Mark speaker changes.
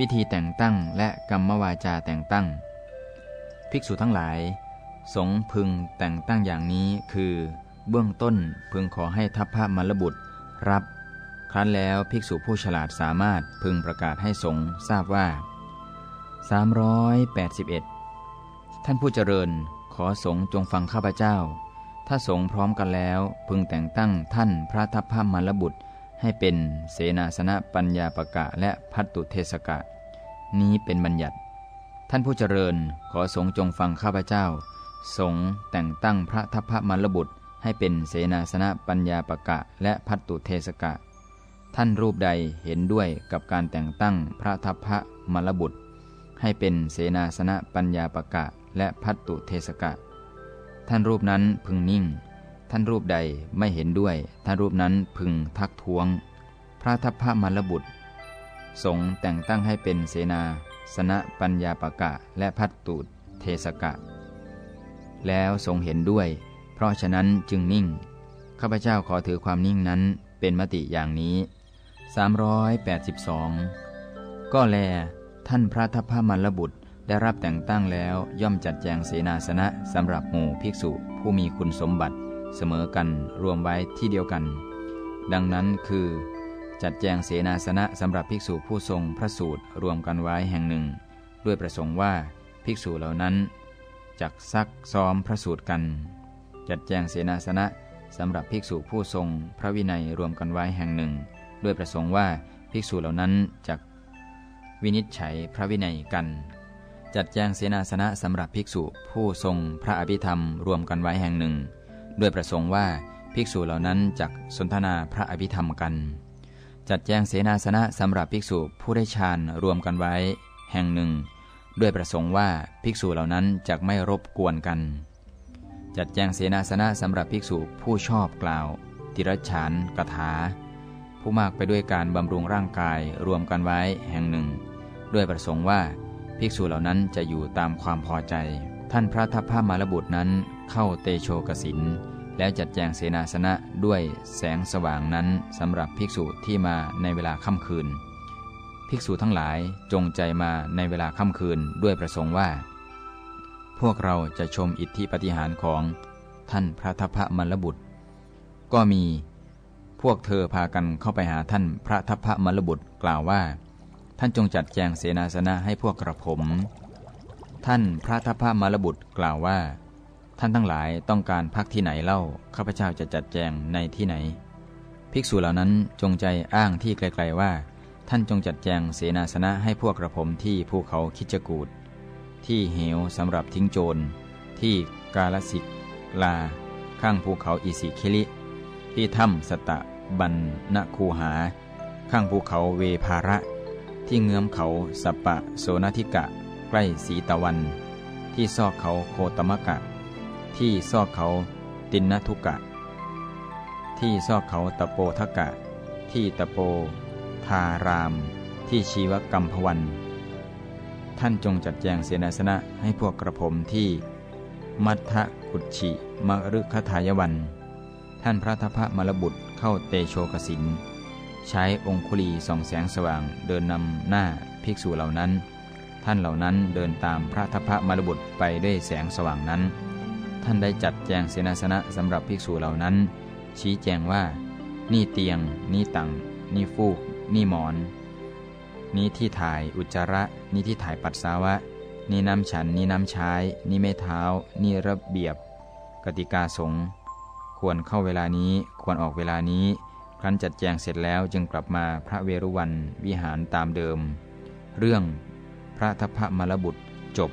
Speaker 1: วิธีแต่งตั้งและกรรมวาจาแต่งตั้ง ภิกษุทั้งหลาย สงพึงแต่งตั้งอย่างนี้คือ เบื้องต้นพึงขอให้ทัพพระมรบุตรรับ ครั้นแล้วภิกษุผู้ฉลาดสามารถพึงประกาศให้สงทราบว่า 381 ท่านผู้เจริญขอสงจงฟังข้าพเจ้า ถ้าสงพร้อมกันแล้วพึงแต่งตั้งท่านพระทัพพระมรบุตร ให้เป็นเสนาสนะปัญญาปะกะและพัตตุเทศกะ นี้เป็นบัญญัติ ท่านผู้เจริญขอสงจงฟังข้าพเจ้า สงแต่งตั้งพระทัพพระมรบุตร ให้เป็นเสนาสนะปัญญาปะกะและพัตตุเทศกะ ท่านรูปใดเห็นด้วยกับการแต่งตั้งพระทัพพระมรบุตร ให้เป็นเสนาสนะปัญญาปะกะและพัตตุเทศกะ ท่านรูปนั้นพึงนิ่ง ท่านรูปใดไม่เห็นด้วย ท่านรูปนั้นพึงทักท้วง พระทัพพระมรบุตร สงแต่งตั้งให้เป็นเสนาสนะปัญญาปะกะและพัตตุเทสกะ แล้วทรงเห็นด้วย เพราะฉะนั้นจึงนิ่ง ข้าพเจ้าขอถือความนิ่งนั้นเป็นมติอย่างนี้ 382 ก็แล ท่านพระทัพพระมรบุตรได้รับแต่งตั้งแล้วย่อมจัดแจงเสนาสนะสำหรับหมู่ภิกษุผู้มีคุณสมบัติ เสมอกันรวมไว้ที่เดียวกัน ดังนั้นคือ จัดแจงเสนาสนะสำหรับภิกษุผู้ทรงพระสูตรรวมกันไว้แห่งหนึ่ง ด้วยประสงค์ว่าภิกษุเหล่านั้นจักซักซ้อมพระสูตรกัน จัดแจงเสนาสนะสำหรับภิกษุผู้ทรงพระวินัยรวมกันไว้แห่งหนึ่ง ด้วยประสงค์ว่าภิกษุเหล่านั้นจักวินิจฉัยพระวินัยกัน จัดแจงเสนาสนะสำหรับภิกษุผู้ทรงพระอภิธรรมรวมกันไว้แห่งหนึ่ง ด้วยประสงค์ว่าภิกษุเหล่านั้นจักสนทนาพระอภิธรรมกัน จัดแจงเสนาสนะสำหรับภิกษุผู้ได้ฌานรวมกันไว้ แห่งหนึ่ง ด้วยประสงค์ว่าภิกษุเหล่านั้นจักไม่รบกวนกัน จัดแจงเสนาสนะสำหรับภิกษุผู้ชอบกล่าวติรฉานกถา ผู้มากไปด้วยการบำรุงร่างกายรวมกันไว้แห่งหนึ่ง ด้วยประสงค์ว่าภิกษุเหล่านั้นจะอยู่ตามความพอใจ ท่านพระทัพพระมารบุตรนั้นเข้าเตโชกสิน แล้วจัดแจงเสนาสนะด้วยแสงสว่างนั้นสำหรับภิกษุที่มาในเวลาค่ำคืน ภิกษุทั้งหลายจงใจมาในเวลาค่ำคืนด้วยประสงค์ว่า พวกเราจะชมอิทธิปฏิหารของท่านพระทัพพระมรบุตร ก็มีพวกเธอพากันเข้าไปหาท่านพระทัพพระมรบุตรกล่าวว่า ท่านจงจัดแจงเสนาสนะให้พวกกระผม ท่านพระทัพพระมรบุตรกล่าวว่า ท่านทั้งหลายต้องการพักที่ไหนเล่าข้าพเจ้าจะจัดแจงในที่ไหน ภิกษุเหล่านั้นจงใจอ้างที่ไกลๆว่า ท่านจงจัดแจงเสนาสนะให้พวกกระผมที่ภูเขาคิจกูดที่เหวสำหรับทิ้งโจร ที่กาลสิกลา ข้างภูเขาอิสิคิลิ ที่ถ้ำสตะบันนคูหา ข้างภูเขาเวภาระ ที่เงื้อมเขาสปปะโซนทิกะ ใกล้สีตะวัน ที่ซอกเขาโคตมะกะ ที่ซอกเขาตินนทุกะ ที่ซอกเขาตะโปทกะ ที่ตะโป ทาราม ที่ชีวกรรมพวัน ท่านจงจัดแจงเสนาสนะให้พวกกระผมที่ มัทธกุชิมรุคทายวัน ท่านพระทพมรบุตรเข้าเตโชกสิน ใช้องคุลีส่องแสงสว่างเดินนำหน้าภิกษุเหล่านั้น ท่านเหล่านั้นเดินตามพระทพมรบุตรไปด้วยแสงสว่างนั้น ท่านได้จัดแจงเสนาสนะสำหรับภิกษุเหล่านั้น ชี้แจงว่า นี่เตียง นี่ตังนี่ฟูก นี่หมอน นี่ที่ถ่ายอุจจาระ นี่ที่ถ่ายปัสสาวะ นี่น้ำฉัน นี่น้ำใช้ นี่ไม่เท้า นี่ระเบียบ กติกาสงฆ์ควรเข้าเวลานี้ ควรออกเวลานี้ ครั้นจัดแจงเสร็จแล้วจึงกลับมาพระเวรุวันวิหารตามเดิม เรื่องพระทัพพระมรบุตรจบ